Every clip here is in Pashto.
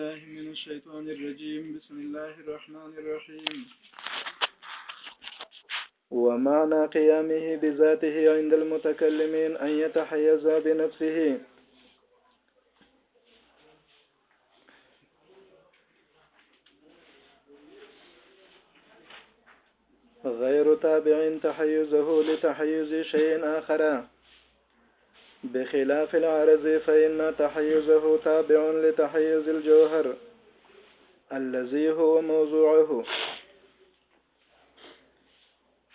الله من الشيطان الرجيم بسم الله الرحمن الرحيم ومعنى قيامه بذاته عند المتكلمين أن يتحيز بنفسه غير تابع تحيزه لتحيز شيء آخر بخلاف العرض فإن تحيزه تابع لتحيز الجوهر الذي هو موضوعه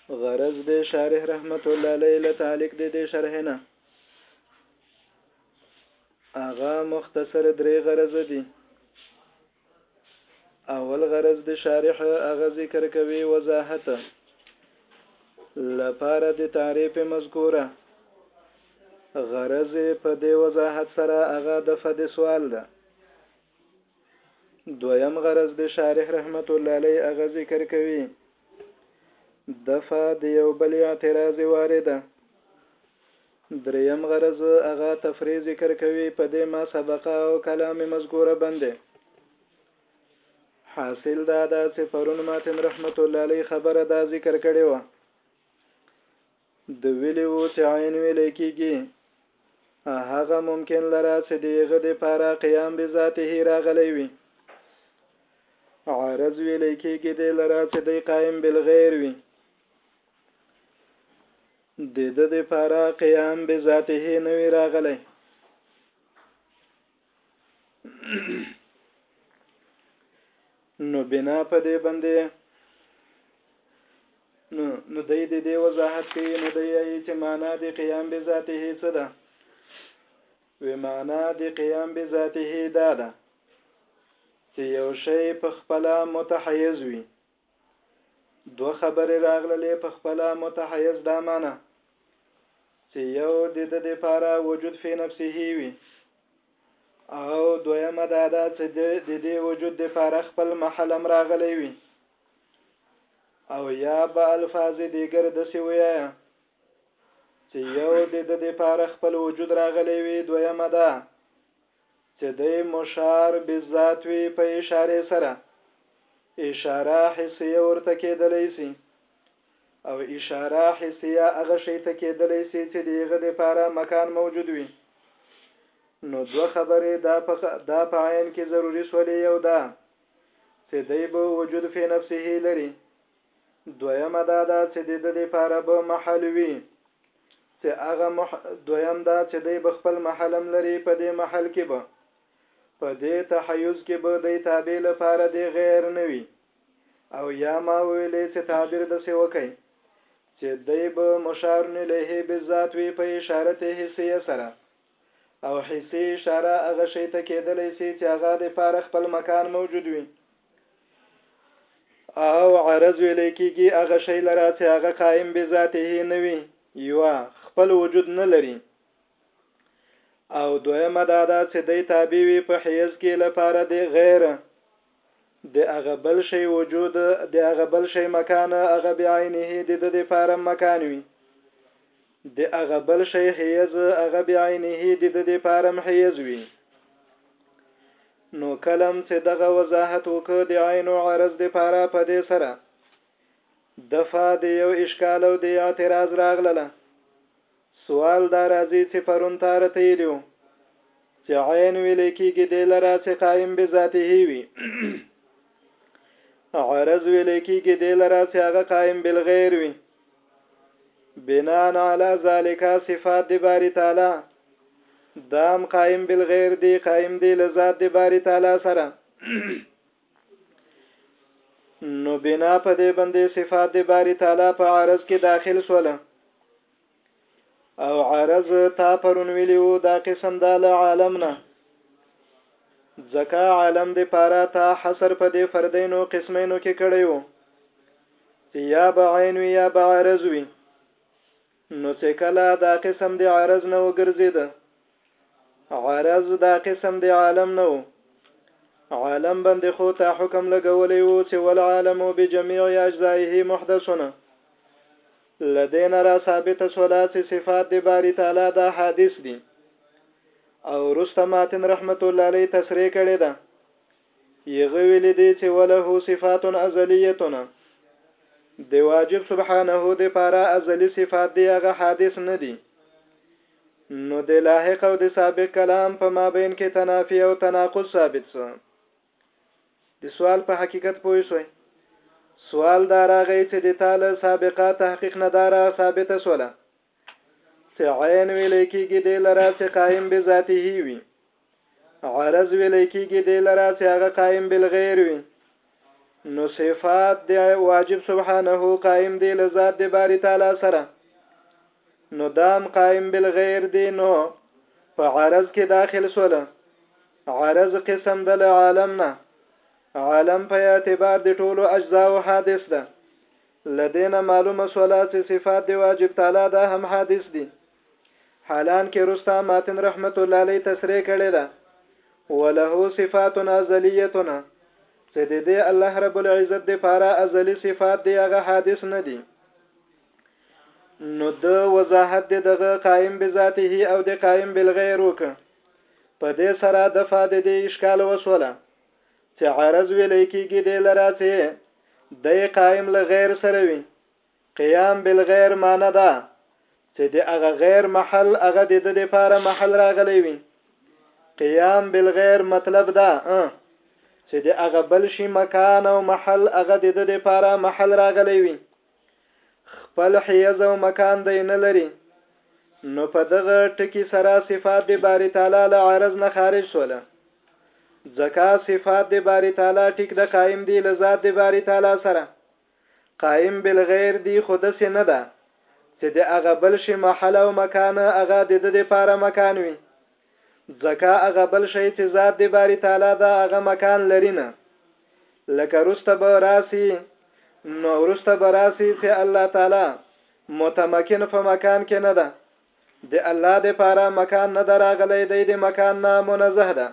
غرض د شارح رحمت الله علیه له تعلق د دې شرح نه اغا مختصر درې غرض دي اول غرض د شارح هغه ذکر کوي وضاحت لپاره د تعریف مذکوره غرض په دې وضاحت سره هغه د فد سوال ده دویم غرض د شارح رحمت الله علیه هغه ذکر کوي دفع د یو بل اعتراض وارده دریم غرض هغه تفریح ذکر کوي په دې ما سبقه او کلام مذکوره باندې حاصل دا ده چې پرون ماتن رحمت الله علیه خبره دا ذکر کړې و د ویلی وو چې عین ویل کېږي هغه ممکن لره چې دیغه د پاره قیام به ذاته راغلی وي عارض ویل کېږي د لره چې د قائم بالغیر وي د ده دپاره قیام بذاته نه وي راغلی نو بنا په دې باندې نو نو دای دې دې وضاحت کوي نو دای یې چې معنا د قیام به ذاته هیڅ ده و معنا د قیام به ذاته دا ده چې یو شی په خپل متحیز وي دوه خبرې راغللې په خپله متحیز دا معنی چې یو د د لپاره وجود فی نفسه وي او دویمه دا ده چې د دې وجود د لپاره خپل محل هم راغلی وي او یا به الفاظ دیګر داسې وایه چې یو د د لپاره خپل وجود راغلی وي دویمه ده چې دی مشار به ذات وي په اشارې سره اشاره حسیه ورته کېدلی سي او اشاره حسیه هغه شی ته کېدلی سي چې د هغه لپاره مکان موجود وي نو دوه خبرې دا په دا په عین کې ضروری سولې یو دا چې دی به وجود فی نفسه لري دویمه دا ده چې د د لپاره به محل وي چې هغه مح دویم دا چې دی به خپل محل هم لري په دې محل کې به په دې تحیز کې به دی تابع لپاره دی غیر نه وي او یا ما ویلې چې تعبیر د څه وکړي چې دی به مشار الیه بالذات وي په اشارته حسیه سره او حسي اشاره هغه شي ته کېدلی سي چې هغه د پاره خپل مکان موجود وي او عرض ویل کېږي هغه شي لره چې هغه قائم به ذاته نه وي یوا خپل وجود نه لري او دویمه دا ده چې دی تابع وي په حیز کې لپاره د غیر د هغه بل شي وجود، د هغه بل شي مکان، هغه بعينه د ده دپاره مکان وي، د هغه بل شي حيز، هغه بعينه د ده دپاره حيز وي. نو کلم چې دغه وضاحت وکړ د عين او عرض دپاره په دې سره دفع د يو اشکال او د اعتراض راغلله، سوال دا راځی چه پرون تاره ته یی لیو چه عین ویلی کیږی دی لره چه قائم بذاته وی عرض ویلی کیږی دی لره چه هغه قائم بالغیر وی بناء علی ذالک صفات دی باری تعالی دام قائم بالغیر دی قائم دی لذات دی باری تعالی سره نو بنا په دې باندې صفات د باری تعالی په عرض کې داخل سول او عرض تا پرون ویلیو دا قسم دا له عالم نه ځکه عالم د پاره تا حصر په دې فردینو قسمینو کې کړی وو چې یا به عین وي یا به عرض وي نو چې کله دا قسم د عرض نه وګرځید عرض دا قسم د عالم نه وو عالم باندې خو ته حکم لګولې وو چې ول عالم بجميع اجزائه محدثونه له دې نه را ثابته سوله چې صفات د باري تعالی دا حادث دي او وروسته ماتن رحمت الله علیه تصریح کړې ده یغه ویل دي چې وله صفات ازلیتنا د واجب سبحانه د پاره ازلی صفات دی هغه حادث نه دی نو د لاحق او د سابق کلام په مابین کې تنافی او تناقض ثابت سو د سوال په حقیقت پوه شوئ؟ سوال دا راغی چې د تا له سابقه تحقیق نه دا را ثابته شوله چې عین ویل کېږي دې لره چې قایم بذاته وي عرض ویل کېږي دې لره چې هغه قایم بالغیر وي نو صفات د واجب سبحانه قائم دی لذات د باری تعالی سره نو دام قائم بالغیر دی نو په عرض کې داخل شوله عرض قسم ده له عالم نه عالم په اعتبار د ټولو اجزاو حادث ده له دې نه معلومه سوله چې صفات د واجب تعالی ده هم حادث دي حالان کې رستا ماتن رحمت الله علیه تصریح کړې ده وله صفات ازلیتنا چې د دې الله رب العزت د پاره ازلی صفات دی هغه حادث نه دي نو د وضاحت دغه قائم بذاته او د قائم بالغیر وکړه په دې سره دفع د دې اشکال وسوله چې عرض ویل کېږي دې لره چې دی قائم له غیر سره وي قیام بالغیر معنی ده چې د هغه غیر محل هغه د د لپاره محل راغلی وي قیام بالغیر مطلب ده چې د هغه بل شي مکان او محل هغه د د لپاره محل راغلی وي خپل حیز او مکان دی نه لري نو په دغه ټکی سره صفات د باری تعالی له عرض نه خارج شول ځکه صفات د باری تعالی ټیک د قائم دی له ذات د باری تعالی سره قائم بالغیر دی خود سي نه ده چې د هغه بل شي محل او مکان هغه د د لپاره مکان وي ځکه هغه بل شي چې ذات د باری تعالی دا هغه مکان لري نه لکه وروسته به راسي نو وروسته به راسي چه الله تعالی متمکن په مکان کې نه ده د الله د پاره مکان نه دراغلی دی د مکان نه منزه ده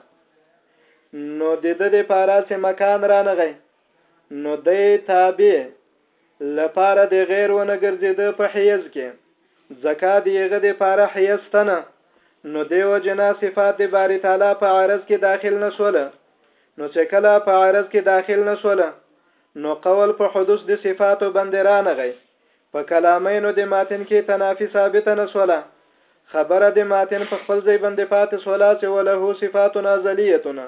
نو د ده د پاره چې مکان رانغی نو دی تابع لپاره دې غیر ونه ګرځیده په حیض کې ځکه د یغه دې پاره حیض ته نه نو دیو جنا صفات دې باری تعالی په عرض کې داخل نسوله نو چې کله په عرض کې داخل نسوله نو قول په حدوث د صفاتو باندې رانغی په کلامینو د ماتن کې تنافی ثابت نسوله خبره د ماتن په خپل ځای باندې پاتې سوله چې وله صفاتنا ازلیتنا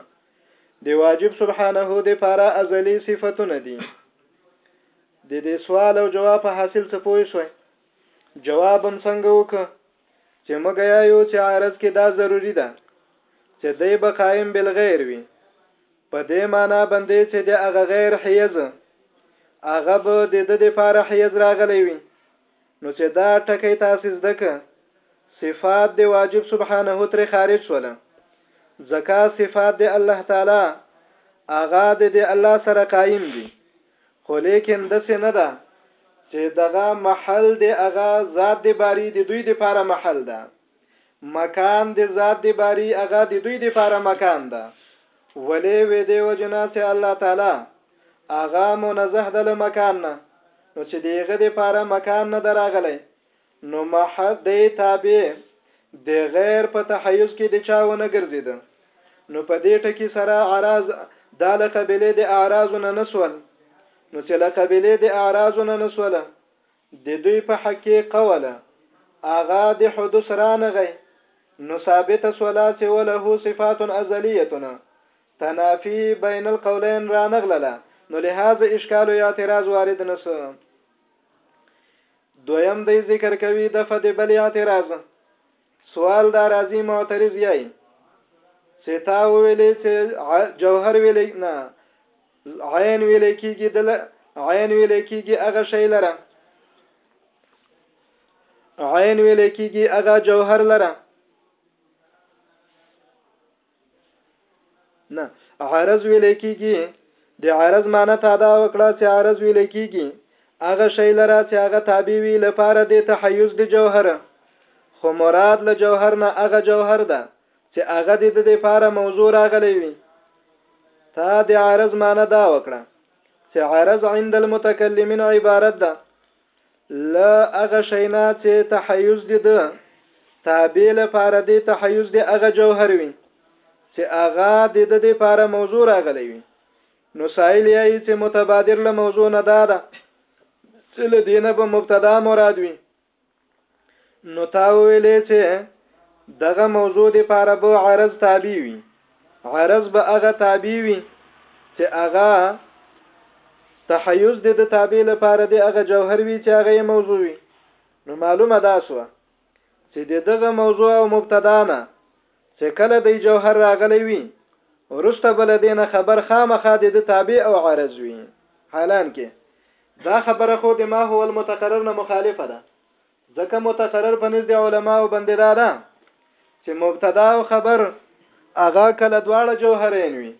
د واجب سبحانه د پاره ازلی صفتونه دي د دې سوال او جواب په حاصل څه پوه شوي جواب هم څنګه وک چې مګیا یو چې عارض کې دا ضروری ده چې دی به قائم بالغیر وي په دې معنی باندې چې د هغه غیر حیز هغه به د د لپاره حیز راغلی وي نو چې دا ټکی تاسې زده که، صفات د واجب سبحانه ترې خارج شول، ځکه صفات د الله تعالی هغه د دې الله سره قایم دي، خو لېکن داسې نه ده چې دغه محل د هغه ذات د باري د دوی دپاره محل ده، مکان د ذات د باری اغا د دوی د پاره مکان ده ولی وی دی وجنا چې الله تعالی اغا منزه ده له مکان نه نو چې دیغه د پاره مکان نه دراغلی نو محض دی تابع د غیر په تحیز کې د چا ونه ګرځیده نو په دې ټکی سره اعراض دا له قبیله د اعراض نه نسول نو چې له قبیله د اعراض نه نسول د دوی په حق کې قوله هغه د حدوث رانغی نو ثابته سوله چې وله صفات ازلیه نه تنافی بین القولین رانغلله نو لهذا اشکال یا اعتراض وارد نسو دویم دی ذکر کوي د فد بل اعتراض سوال دا راځي معترض یای چې تا ویلې چې جوهر ویلې نه العين ويل کېږي د عين ويل کېږي هغه شی لره عين ويل کېږي هغه جوهر لره نه عرض ویل کیږي د عرض معنی تا دا وکړه چې عرض ویل کیږي هغه شی لره چې هغه تابع وي لپاره د تحیز د جوهر خو مراد له جوهر نه هغه جوهر ده چې هغه دې د دې پاره موضوع راغلی وي تا د عرض معنی دا وکړه چې عرض عند المتکلمین عبارت ده لا اغه شینا چې تحیز دي ده تابع لپاره دې تحیز دې اغه جوهر وي چې اغه دې د دې لپاره موضوع راغلی وي نو سائل یې چې متبادر له موضوع نه ده چې له دینه به مبتدا مراد وي نو تا ویلې چې دغه موضوع د پاره به عرض تابع وي عرض به هغه تابع وي چې هغه تحیز د تابع لپاره د هغه جوهر وي چې هغه موضوع وي نو معلومه ده سو چې دغه موضوع او مبتدا نه چې کله دی جوهر راغلی وي وروسته به له دې نه خبر خامخا د ده تابع او عارض وي حالانکه دا خبره خو د ما هو المتقرر نه مخالفه ده ځکه متقرر په نزد علماو باندې دا ده چې مبتدا او خبر هغه کله دواړه جوهرین وي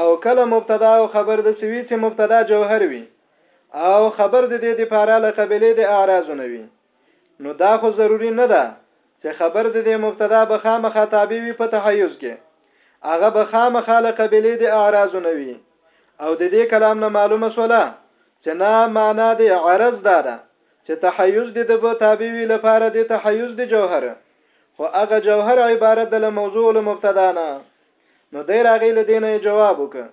او کله مبتدا او خبر د سوي چې مبتدا جوهر وي او خبر د دې د پاره له قبلې د اعراض نه وي نو دا خو ضروري نه ده چې خبر د دې مبتدا به خامخا تابع وي په تحیز کې هغه به خامخا له قبیلې د اعراضو نه وي او د دې کلام نه معلومه سوله چې نه معنا د عرض دا ده چې تحیز د د به تابع وي لپاره د تحیز د جوهر خو هغه جوهر عبارت د له موضوع له مبتدا نه نو دی راغی له دینه جواب وکړه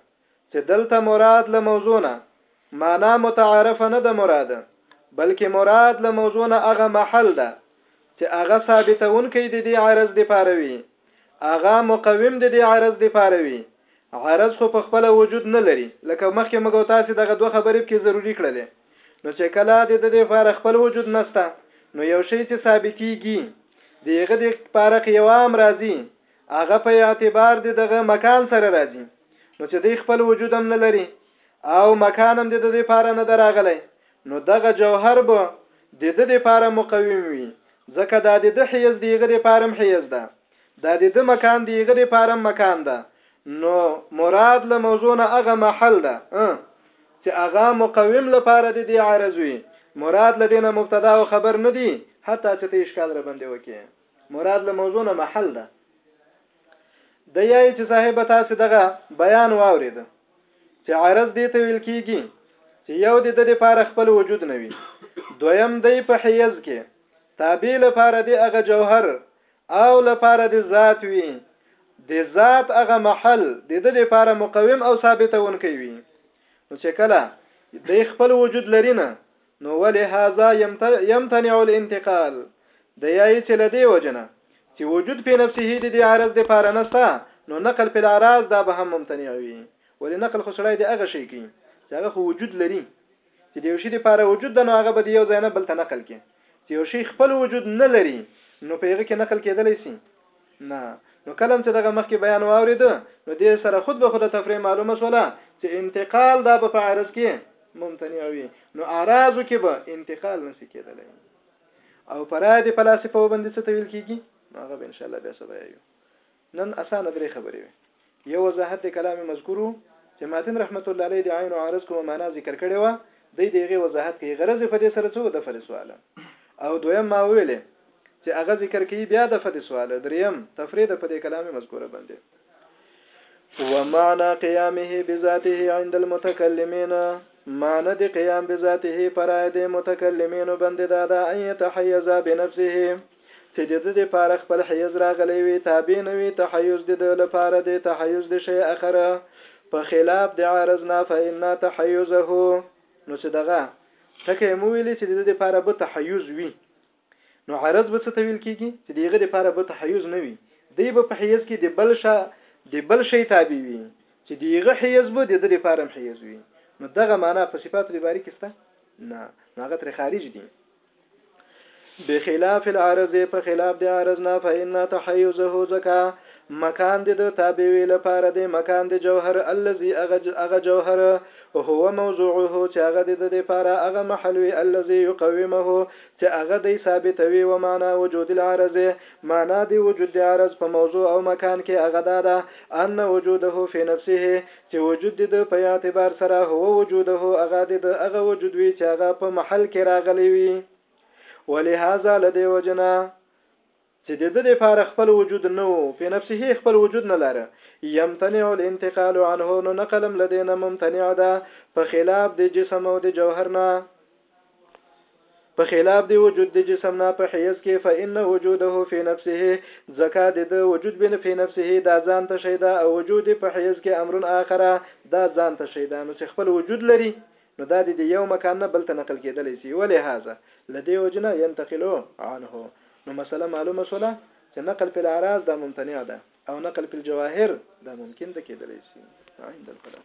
چې دلته مراد له موضوع نه مانا متعارفه نه ده مراده، بلکې مراد له موضوع نه هغه محل ده، چې هغه ثابتونکی د دې عرض دپاره وي، هغه مقوم د دې عرض دپاره وي، عرض خو په خپله وجود نه لري، لکه مخکې موږ او تاسې دغه دوه خبرې پکې ضروري کړلې، نو چې کله د ده دپاره خپل وجود نشته، نو یو شی چې ثابتېږي، د هغه دپاره قوام راځي، هغه په اعتبار د دغه مکان سره راځي نو چې دی خپل وجود هم نه لري او مکان هم د دې لپاره نه دراغلی نو دغه جوهر به د دې لپاره مقوم وي ځکه دا د د حیز دیغه لپاره حیز ده دا د د مکان دیغه لپاره مکان ده نو مراد له موضوع نه هغه محل ده چې هغه مقوم لپاره د دې عارض وي مراد لدينا مبتدا او خبر ندي حتی چې ته اشکال را باندې وکې مراد له موضوع نه محل ده د یای چې صاحب تاسو دغه بیان واورید چې عرض دې ته ویل کیږي چې یو د د لپاره خپل وجود نه وي دویم دی په حیز کې تابع لپاره دی هغه جوهر او لپاره دی ذات وي د ذات هغه محل د د لپاره مقوم او ثابتون کوي نو چې کله د خپل وجود لري نه نو ولهذا يمتنع الانتقال د يايي چې له دې وجې نه چې وجود پې نفسه د دې عرض د پاره نه سته نو نقل پې الاعراض دا به هم ممتنع وي ولې نقل خو سړی د هغه شي کوي چې هغه خو وجود لري چې د یو شي د پاره وجود ده نو هغه به د یو ځای نه بل ته نقل کې چې یو شي خپل وجود نه لري نو په هغه کې نقل کېدلی شي نه نو کلم چې دغه مخکې بیان واورید نو دې سره خود به خود تفریح معلومه شوله چې انتقال دا به په عرض کې ممتنع وي نو اعراضو کې به انتقال نسی کېدلی او پرادي فلسفه وبندي څه تویل کیږي نو هغه به ان شاء الله بیا سبا یو نن اسانه درې خبرې وي یو وضاحت د کلام مذکور وو چه ماتن رحمت الله علیه د عین عارض کومه معنا ذکر کړی وه دی د هغی وضاحت کوي غرض یې فدې سره څه وو دفع د سوال او دویم ما وویلې چه هغه ذکر کوي بیا دفع د سوال دریم تفریح ده پدې کلام مذکوره باندې ومعنى قيامه بذاته عند المتكلمين معنى د قيام بذاته پرای د متکلمینو باندې دا دا ان يتحيز بنفسه چې د ده د پاره خپل حیز راغلی وي تابع نه وي تحیز د ده له پاره د تحیز د شی اخر په خلاف د عارض نه فإنا تحیزه نو چې دغه ټکی مو ویلي چې د ده د پاره به تحیز وي نو عارض به څه ته ویل کېږي چې د هغه د پاره به تحیز نه وي دی به په حیز کې د بل شا د بل شی تابع وي چې د هغه حیز به د ده د پاره حیز وي نو دغه معنا په صفات الباری کې سته نه هغه تر خارج دي بخلاف العرض په خلاف د عرض نه فإن تحيزه زکا مکان د تابع وی لپاره د مکان د جوهر الذي اغه جوهر هو موضوعه چې هغه د لپاره هغه محل وی الذي يقومه چې هغه د ثابتوي و معنا وجود العرض معنا د وجود د عرض په موضوع او مکان کې هغه دا ده ان وجوده في نفسه چې وجود د ده په اعتبار سره هو وجوده هغه د ده هغه وجود وي چې هغه په محل کې راغلی وي ولهذا له دې وجې نه چې د ده لپاره خپل وجود نه و فی نفسه خپل وجود نه لاره یمتنع الانتقال عنه نو نقلم له دې نه ممتنع ده په خلاف د جسم او د جوهر نه په خلاف دی وجود د جسم نه په حیث کې فإن وجوده فی نفسه ځکه د د وجود بن فی نفسه دا ځان ته شی دا او وجود په حیث کې امر آخره دا ځان ته شی دا نو چې خپل وجود لري نو دا د یو مکان نه بل ته نقل کېدلی سي ولې هاذا لدی وجنه ينتقلو عنه نو مسله معلومه شوله چې نقل په الاعراض دا ممتنع ده او نقل په الجواهر دا ممکن ده کېدلی سي عند القلم